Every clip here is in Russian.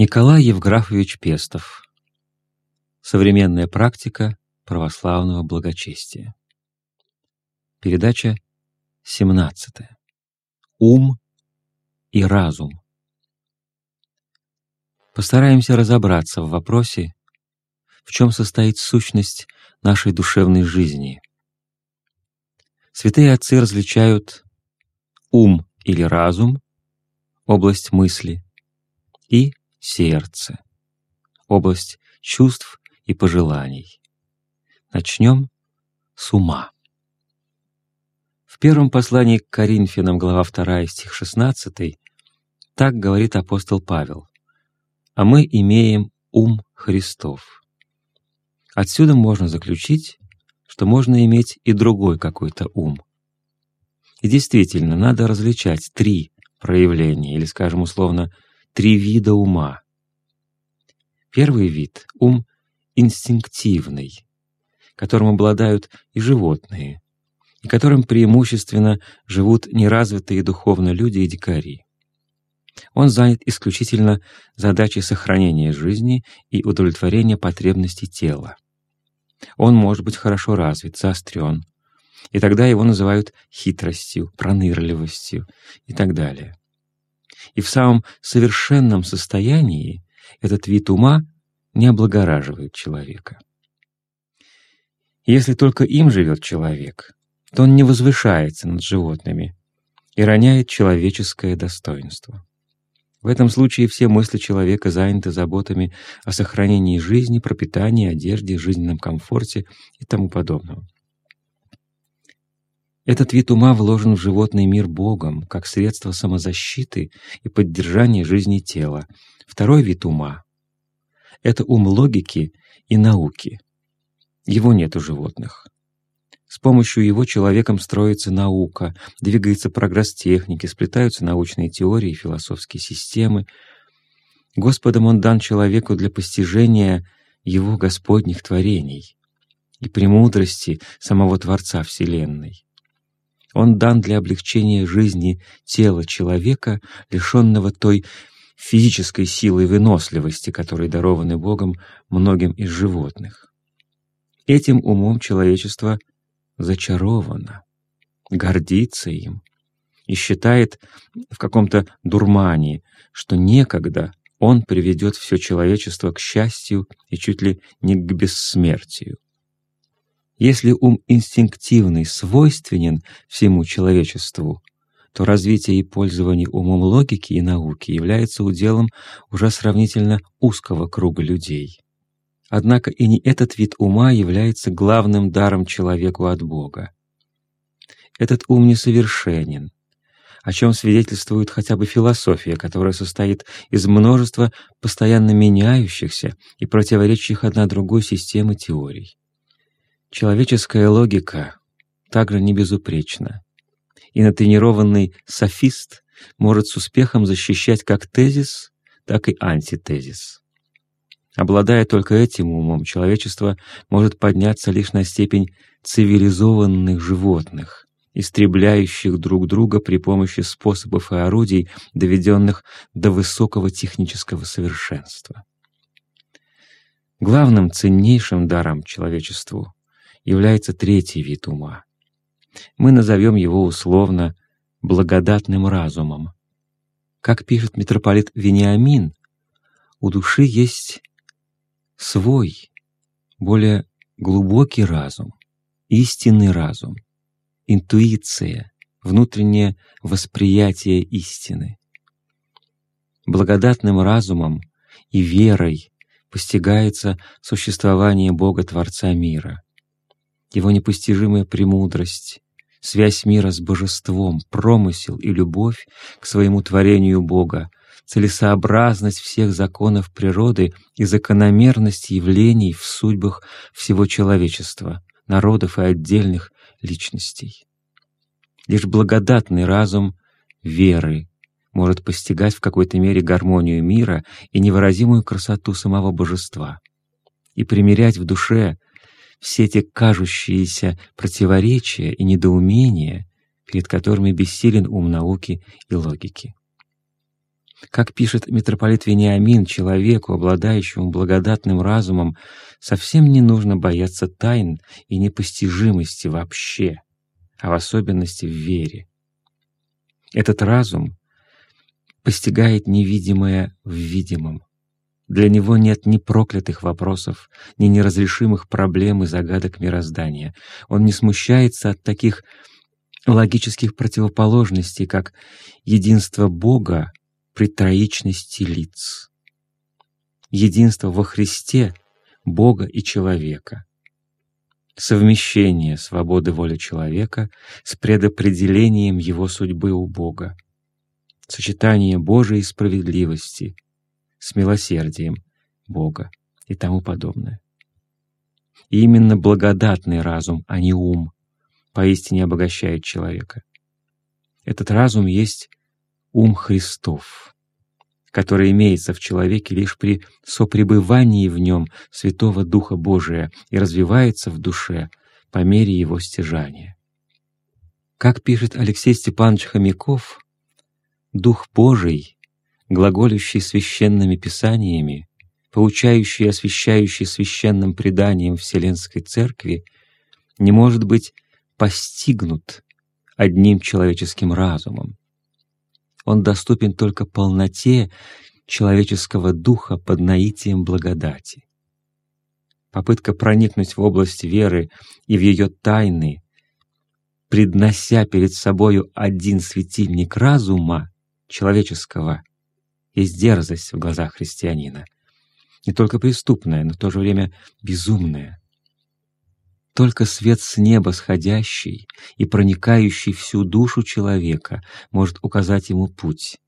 Николай Евграфович Пестов. Современная практика православного благочестия. Передача 17. Ум и разум. Постараемся разобраться в вопросе, в чем состоит сущность нашей душевной жизни. Святые отцы различают ум или разум, область мысли, и сердце, область чувств и пожеланий. Начнем с ума. В первом послании к Коринфянам, глава 2, стих 16, так говорит апостол Павел. «А мы имеем ум Христов». Отсюда можно заключить, что можно иметь и другой какой-то ум. И действительно, надо различать три проявления, или, скажем условно, три вида ума. Первый вид — ум инстинктивный, которым обладают и животные, и которым преимущественно живут неразвитые духовно люди и дикари. Он занят исключительно задачей сохранения жизни и удовлетворения потребностей тела. Он может быть хорошо развит, заострен, и тогда его называют хитростью, пронырливостью и так далее. И в самом совершенном состоянии этот вид ума не облагораживает человека. Если только им живет человек, то он не возвышается над животными и роняет человеческое достоинство. В этом случае все мысли человека заняты заботами о сохранении жизни, пропитании, одежде, жизненном комфорте и тому подобного. Этот вид ума вложен в животный мир Богом, как средство самозащиты и поддержания жизни тела. Второй вид ума — это ум логики и науки. Его нет у животных. С помощью его человеком строится наука, двигается прогресс техники, сплетаются научные теории и философские системы. Господом он дан человеку для постижения его господних творений и премудрости самого Творца Вселенной. Он дан для облегчения жизни тела человека, лишенного той физической силы и выносливости, которые дарованы Богом многим из животных. Этим умом человечество зачаровано, гордится им и считает в каком-то дурмане, что некогда он приведет все человечество к счастью и чуть ли не к бессмертию. Если ум инстинктивный свойственен всему человечеству, то развитие и пользование умом логики и науки является уделом уже сравнительно узкого круга людей. Однако и не этот вид ума является главным даром человеку от Бога. Этот ум несовершенен, о чем свидетельствует хотя бы философия, которая состоит из множества постоянно меняющихся и противоречащих одна другой системы теорий. Человеческая логика также не безупречна, и натренированный софист может с успехом защищать как тезис, так и антитезис. Обладая только этим умом, человечество может подняться лишь на степень цивилизованных животных, истребляющих друг друга при помощи способов и орудий, доведенных до высокого технического совершенства. Главным ценнейшим даром человечеству является третий вид ума. Мы назовем его условно благодатным разумом. Как пишет митрополит Вениамин, у души есть свой, более глубокий разум, истинный разум, интуиция, внутреннее восприятие истины. Благодатным разумом и верой постигается существование Бога Творца мира — его непостижимая премудрость, связь мира с божеством, промысел и любовь к своему творению Бога, целесообразность всех законов природы и закономерность явлений в судьбах всего человечества, народов и отдельных личностей. Лишь благодатный разум веры может постигать в какой-то мере гармонию мира и невыразимую красоту самого божества и примерять в душе все эти кажущиеся противоречия и недоумения, перед которыми бессилен ум науки и логики. Как пишет митрополит Вениамин, человеку, обладающему благодатным разумом, совсем не нужно бояться тайн и непостижимости вообще, а в особенности в вере. Этот разум постигает невидимое в видимом. Для него нет ни проклятых вопросов, ни неразрешимых проблем и загадок мироздания. Он не смущается от таких логических противоположностей, как единство Бога при троичности лиц, единство во Христе Бога и человека, совмещение свободы воли человека с предопределением его судьбы у Бога, сочетание Божией справедливости с милосердием Бога и тому подобное. И именно благодатный разум, а не ум, поистине обогащает человека. Этот разум есть ум Христов, который имеется в человеке лишь при сопребывании в нем Святого Духа Божия и развивается в душе по мере его стяжания. Как пишет Алексей Степанович Хомяков, Дух Божий, глаголющий священными писаниями, поучающий и освящающий священным преданием Вселенской Церкви, не может быть постигнут одним человеческим разумом. Он доступен только полноте человеческого духа под наитием благодати. Попытка проникнуть в область веры и в ее тайны, преднося перед собою один светильник разума человеческого, есть дерзость в глазах христианина, не только преступная, но в то же время безумная. Только свет с неба сходящий и проникающий всю душу человека может указать ему путь.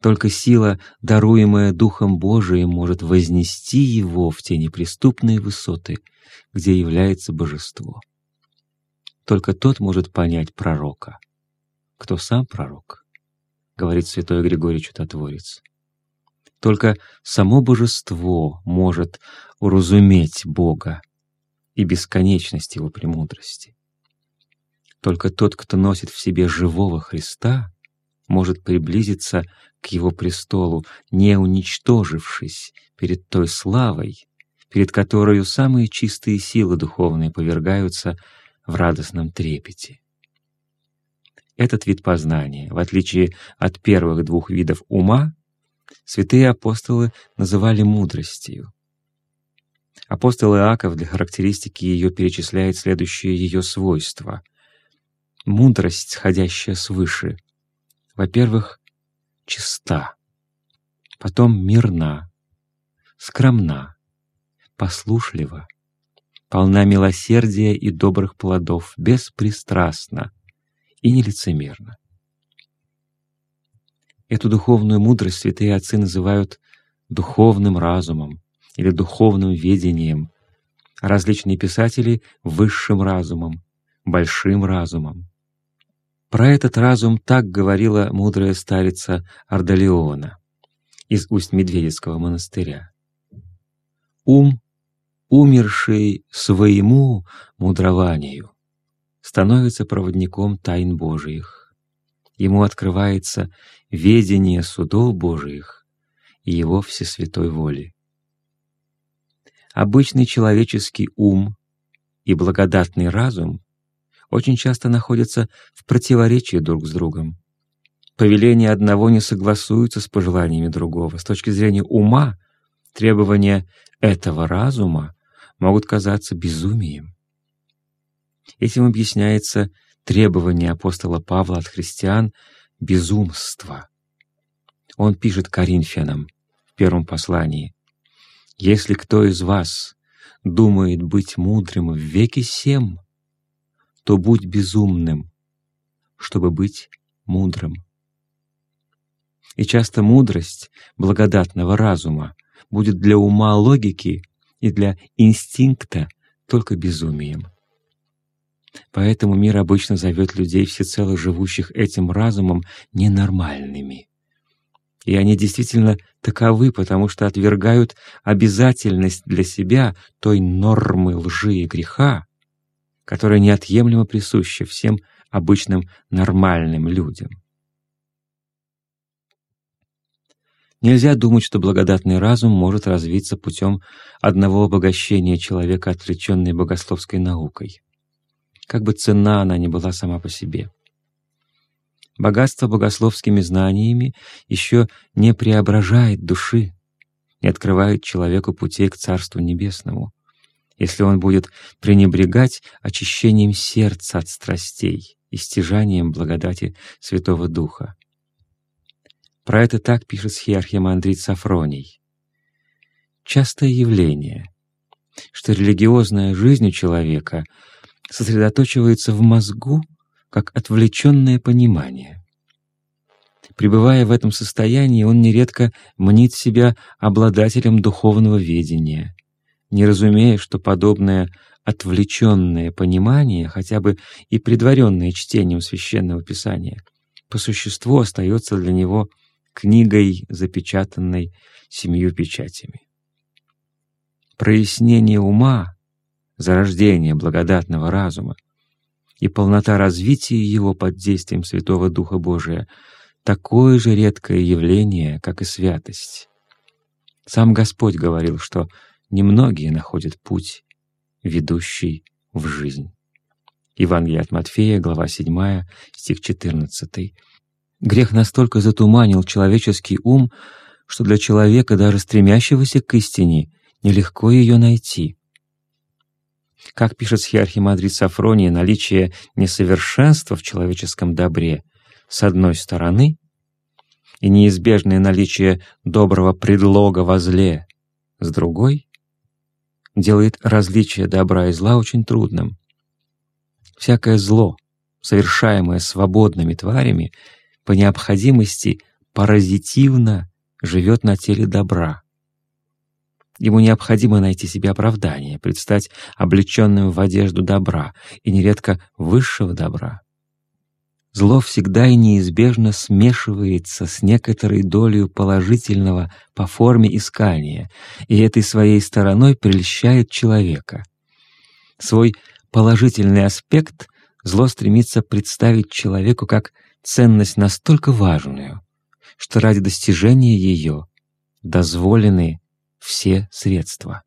Только сила, даруемая Духом Божиим, может вознести его в те неприступные высоты, где является Божество. Только тот может понять пророка, кто сам пророк, говорит святой Григорий Чудотворец. Только само Божество может уразуметь Бога, и бесконечность Его премудрости. Только тот, кто носит в себе живого Христа, может приблизиться к Его престолу, не уничтожившись перед той славой, перед которой самые чистые силы духовные повергаются в радостном трепете. Этот вид познания, в отличие от первых двух видов ума, святые апостолы называли мудростью. Апостол Иаков для характеристики ее перечисляет следующие ее свойства. Мудрость, сходящая свыше. Во-первых, чиста, потом мирна, скромна, послушлива, полна милосердия и добрых плодов, беспристрастна и нелицемерна. Эту духовную мудрость святые отцы называют духовным разумом, или духовным ведением, различные писатели — высшим разумом, большим разумом. Про этот разум так говорила мудрая старица Ардалиона из Усть-Медведецкого монастыря. Ум, умерший своему мудрованию, становится проводником тайн Божиих. Ему открывается ведение судов Божиих и Его всесвятой воли обычный человеческий ум и благодатный разум очень часто находятся в противоречии друг с другом. Повеления одного не согласуются с пожеланиями другого. С точки зрения ума требования этого разума могут казаться безумием. Этим объясняется требование апостола Павла от христиан безумства. Он пишет Коринфянам в первом послании если кто из вас думает быть мудрым в веке сем, то будь безумным, чтобы быть мудрым. И часто мудрость благодатного разума будет для ума логики и для инстинкта только безумием. Поэтому мир обычно зовет людей, всецело живущих этим разумом, ненормальными. И они действительно таковы, потому что отвергают обязательность для себя той нормы лжи и греха, которая неотъемлемо присуща всем обычным нормальным людям. Нельзя думать, что благодатный разум может развиться путем одного обогащения человека отвлеченной богословской наукой. Как бы ценна она ни была сама по себе. Богатство богословскими знаниями еще не преображает души, не открывает человеку путей к Царству Небесному, если он будет пренебрегать очищением сердца от страстей и стяжанием благодати Святого Духа. Про это так пишет схиархимандрит Сафроний. Частое явление, что религиозная жизнь у человека сосредоточивается в мозгу как отвлеченное понимание. Пребывая в этом состоянии, он нередко мнит себя обладателем духовного ведения, не разумея, что подобное отвлеченное понимание, хотя бы и предваренное чтением Священного Писания, по существу остается для него книгой, запечатанной семью печатями. Прояснение ума, зарождение благодатного разума и полнота развития его под действием Святого Духа Божия — такое же редкое явление, как и святость. Сам Господь говорил, что немногие находят путь, ведущий в жизнь. Евангелие от Матфея, глава 7, стих 14. Грех настолько затуманил человеческий ум, что для человека, даже стремящегося к истине, нелегко ее найти. Как пишет схиархимандрит Сафроний, наличие несовершенства в человеческом добре с одной стороны и неизбежное наличие доброго предлога во зле с другой делает различие добра и зла очень трудным. Всякое зло, совершаемое свободными тварями, по необходимости паразитивно живет на теле добра. Ему необходимо найти себе оправдание, предстать облеченным в одежду добра и нередко высшего добра. Зло всегда и неизбежно смешивается с некоторой долей положительного по форме искания, и этой своей стороной прельщает человека. Свой положительный аспект зло стремится представить человеку как ценность настолько важную, что ради достижения ее дозволены все средства.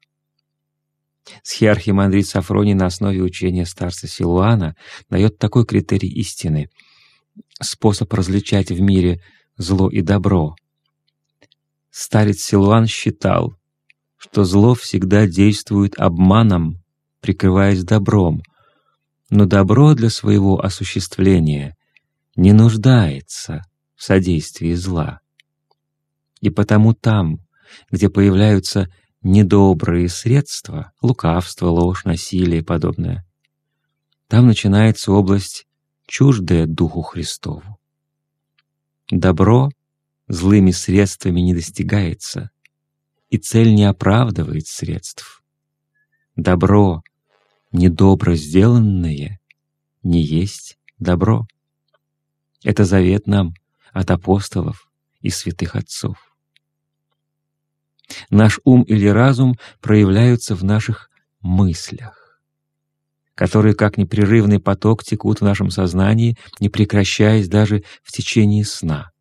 Схиархимандрит Сафроний на основе учения старца Силуана дает такой критерий истины, способ различать в мире зло и добро. Старец Силуан считал, что зло всегда действует обманом, прикрываясь добром, но добро для своего осуществления не нуждается в содействии зла. И потому там, где появляются недобрые средства, лукавство, ложь, насилие и подобное, там начинается область, чуждая Духу Христову. Добро злыми средствами не достигается, и цель не оправдывает средств. Добро, недобро сделанное, не есть добро. Это завет нам от апостолов и святых отцов. Наш ум или разум проявляются в наших мыслях, которые, как непрерывный поток, текут в нашем сознании, не прекращаясь даже в течение сна.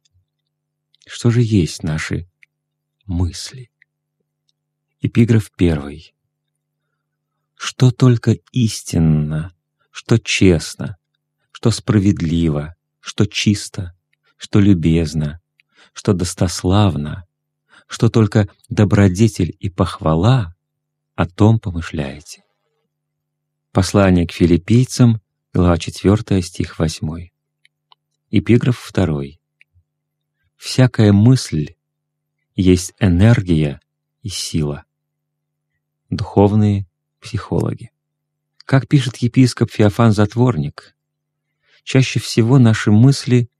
Что же есть наши мысли? Эпиграф первый. Что только истинно, что честно, что справедливо, что чисто, что любезно, что достославно, что только добродетель и похвала, о том помышляете. Послание к филиппийцам, глава 4, стих 8. Эпиграф 2. «Всякая мысль есть энергия и сила». Духовные психологи. Как пишет епископ Феофан Затворник, чаще всего наши мысли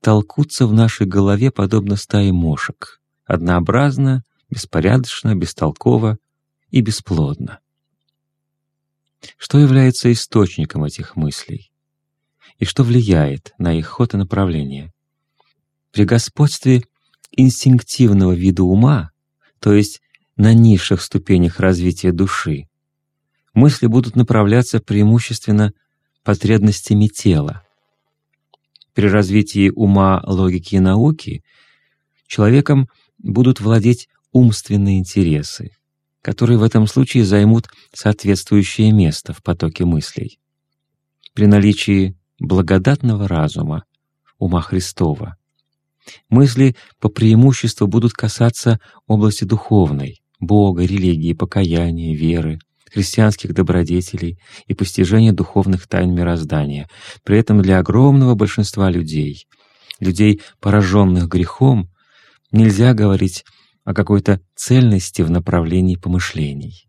толкутся в нашей голове подобно стае мошек, однообразно, беспорядочно, бестолково и бесплодно. Что является источником этих мыслей? И что влияет на их ход и направление? При господстве инстинктивного вида ума, то есть на низших ступенях развития души, мысли будут направляться преимущественно потребностями тела, при развитии ума, логики и науки человеком будут владеть умственные интересы, которые в этом случае займут соответствующее место в потоке мыслей. При наличии благодатного разума, ума Христова, мысли по преимуществу будут касаться области духовной, Бога, религии, покаяния, веры, христианских добродетелей и постижения духовных тайн мироздания. При этом для огромного большинства людей, людей, пораженных грехом, нельзя говорить о какой-то цельности в направлении помышлений.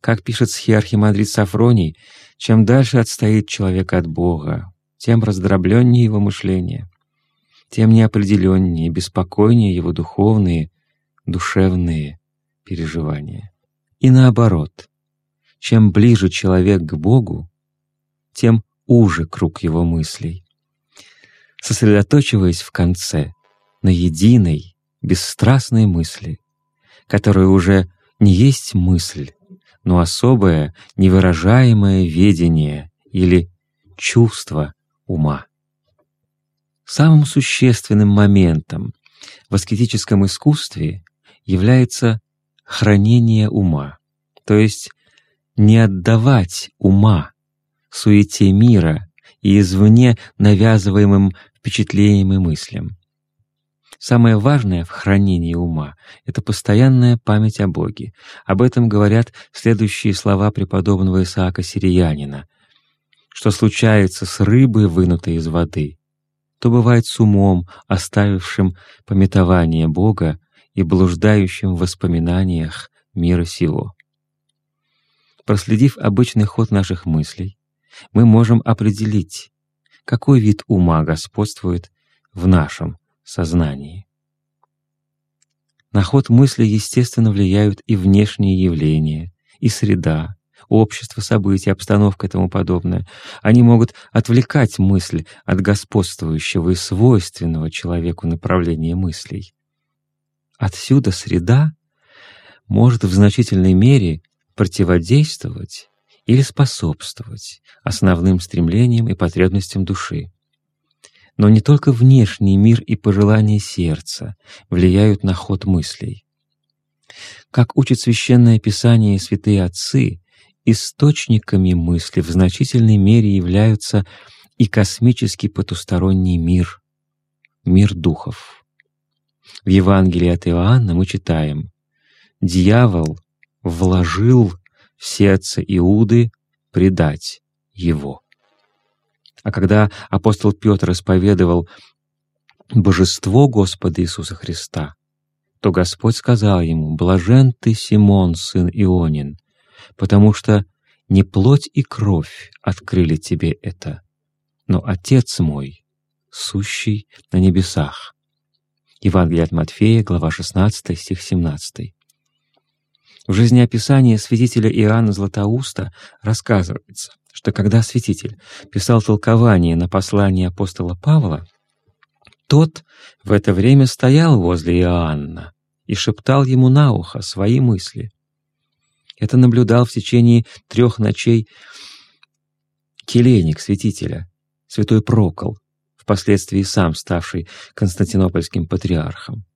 Как пишет схиархимандрит Сафроний, чем дальше отстоит человек от Бога, тем раздробленнее его мышление, тем неопределеннее, беспокойнее его духовные, душевные переживания. И наоборот, чем ближе человек к Богу, тем уже круг его мыслей. Сосредоточиваясь в конце на единой, бесстрастной мысли, которая уже не есть мысль, но особое, невыражаемое ведение или чувство ума. Самым существенным моментом в аскетическом искусстве является хранение ума, то есть не отдавать ума суете мира и извне навязываемым впечатлениям и мыслям. Самое важное в хранении ума — это постоянная память о Боге. Об этом говорят следующие слова преподобного Исаака Сириянина. «Что случается с рыбой, вынутой из воды, то бывает с умом, оставившим пометование Бога и блуждающим в воспоминаниях мира сего». Проследив обычный ход наших мыслей, мы можем определить, какой вид ума господствует в нашем сознании. На ход мысли, естественно, влияют и внешние явления, и среда, общество, события, обстановка и тому подобное. Они могут отвлекать мысль от господствующего и свойственного человеку направления мыслей. Отсюда среда может в значительной мере противодействовать или способствовать основным стремлениям и потребностям души. Но не только внешний мир и пожелания сердца влияют на ход мыслей. Как учит Священное Писание и святые отцы, источниками мысли в значительной мере являются и космический потусторонний мир, мир духов. В Евангелии от Иоанна мы читаем «Дьявол вложил в сердце Иуды предать его». А когда апостол Петр исповедовал божество Господа Иисуса Христа, то Господь сказал ему, «Блажен ты, Симон, сын Ионин, потому что не плоть и кровь открыли тебе это, но Отец мой, сущий на небесах». Евангелие от Матфея, глава 16, стих 17. В жизнеописании святителя Иоанна Златоуста рассказывается, что когда святитель писал толкование на послание апостола Павла, тот в это время стоял возле Иоанна и шептал ему на ухо свои мысли. Это наблюдал в течение трех ночей келейник святителя, святой Прокол, впоследствии сам ставший константинопольским патриархом.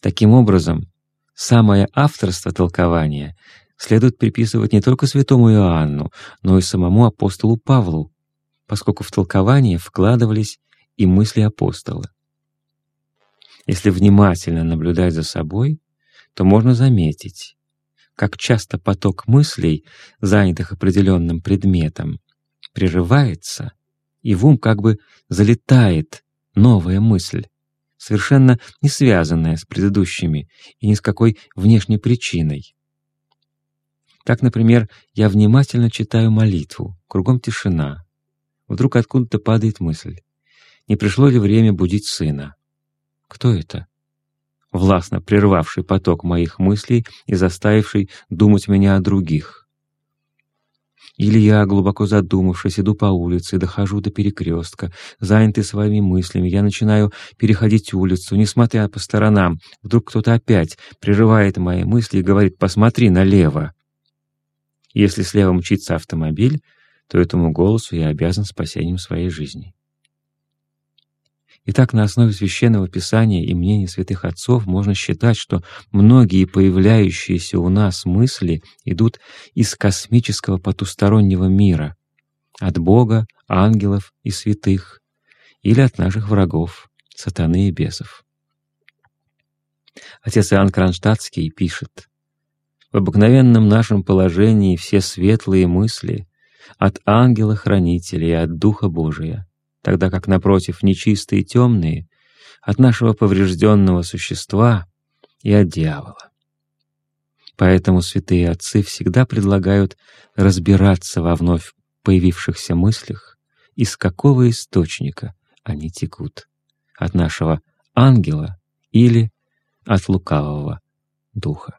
Таким образом, самое авторство толкования следует приписывать не только святому Иоанну, но и самому апостолу Павлу, поскольку в толкование вкладывались и мысли апостола. Если внимательно наблюдать за собой, то можно заметить, как часто поток мыслей, занятых определенным предметом, прерывается, и в ум как бы залетает новая мысль, совершенно не связанная с предыдущими и ни с какой внешней причиной. Так, например, я внимательно читаю молитву, кругом тишина. Вдруг откуда-то падает мысль. Не пришло ли время будить сына? Кто это? Властно прервавший поток моих мыслей и заставивший думать меня о других. Или я, глубоко задумавшись, иду по улице, дохожу до перекрестка, занятый своими мыслями, я начинаю переходить улицу, несмотря по сторонам. Вдруг кто-то опять прерывает мои мысли и говорит «посмотри налево». Если слева мчится автомобиль, то этому голосу я обязан спасением своей жизни. Итак, на основе Священного Писания и мнений святых отцов можно считать, что многие появляющиеся у нас мысли идут из космического потустороннего мира, от Бога, ангелов и святых, или от наших врагов, сатаны и бесов. Отец Иоанн Кронштадтский пишет, «В обыкновенном нашем положении все светлые мысли от ангела-хранителя и от Духа Божия, тогда как, напротив, нечистые и темные от нашего поврежденного существа и от дьявола. Поэтому святые отцы всегда предлагают разбираться во вновь появившихся мыслях, из какого источника они текут — от нашего ангела или от лукавого духа.